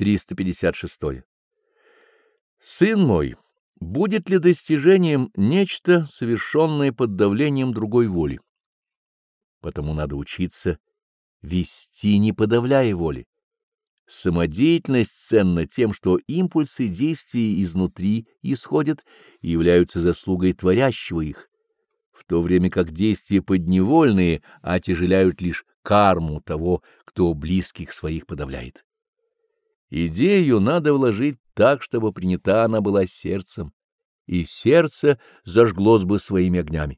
356. Сын мой, будет ли достижением нечто, совершенное под давлением другой воли? Потому надо учиться вести, не подавляя воли. Самодеятельность ценна тем, что импульсы действий изнутри исходят и являются заслугой творящего их, в то время как действия подневольные отяжеляют лишь карму того, кто близких своих подавляет. Идею надо вложить так, чтобы принята она была сердцем, и сердце зажглось бы своими огнями.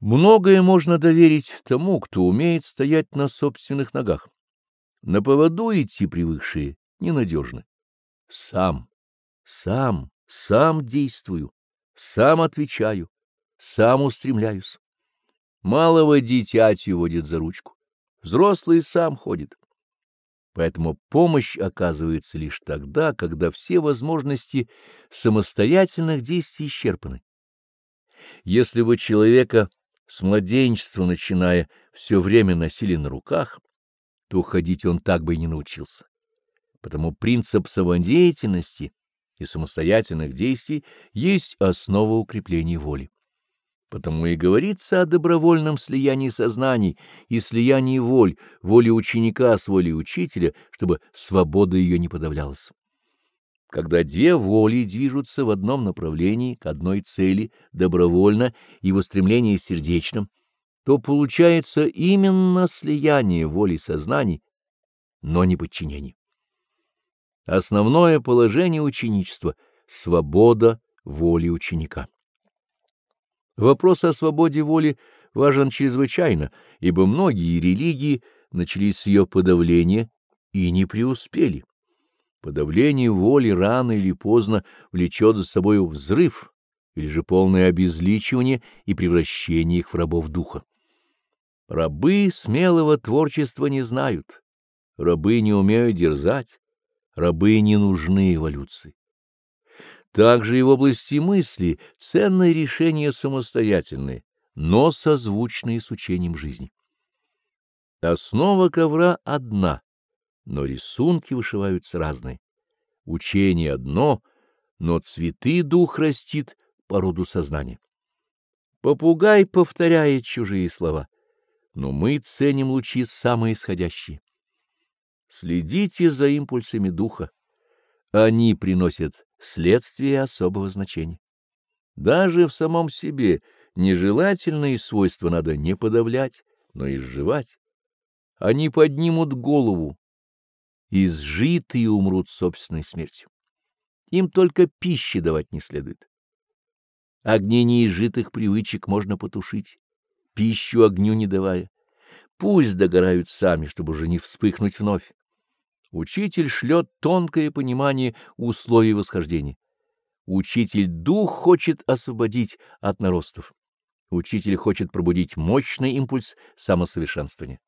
Многое можно доверить тому, кто умеет стоять на собственных ногах. На поводу идти привыкшие ненадежны. Сам, сам, сам действую, сам отвечаю, сам устремляюсь. Малого дитятю водит за ручку, взрослый сам ходит. Поэтому помощь оказывается лишь тогда, когда все возможности самостоятельных действий исчерпаны. Если бы человека с младенчества начиная все время носили на руках, то ходить он так бы и не научился. Потому принцип самодеятельности и самостоятельных действий есть основа укрепления воли. Потому и говорится о добровольном слиянии сознаний и слиянии воль, воли ученика с волей учителя, чтобы свобода ее не подавлялась. Когда две воли движутся в одном направлении к одной цели добровольно и в устремлении сердечном, то получается именно слияние воли сознаний, но не подчинение. Основное положение ученичества — свобода воли ученика. Вопрос о свободе воли важен чрезвычайно, ибо многие религии начались с ее подавления и не преуспели. Подавление воли рано или поздно влечет за собой взрыв или же полное обезличивание и превращение их в рабов духа. Рабы смелого творчества не знают, рабы не умеют дерзать, рабы не нужны эволюции. Также и в области мысли ценные решения самостоятельные, но созвучные с учением жизни. Основа ковра одна, но рисунки вышиваются разные. Учение одно, но цветы дух растит по роду сознания. Попугай повторяет чужие слова, но мы ценим лучи самоисходящие. Следите за импульсами духа. Они приносят следствие особого значения. Даже в самом себе нежелательные свойства надо не подавлять, но изживать. Они поднимут голову, изжитые умрут собственной смертью. Им только пищи давать не следует. Огни неизжитых привычек можно потушить, пищу огню не давая. Пусть догорают сами, чтобы уже не вспыхнуть вновь. Учитель шлет тонкое понимание условий восхождения. Учитель дух хочет освободить от наростов. Учитель хочет пробудить мощный импульс самосовершенствования.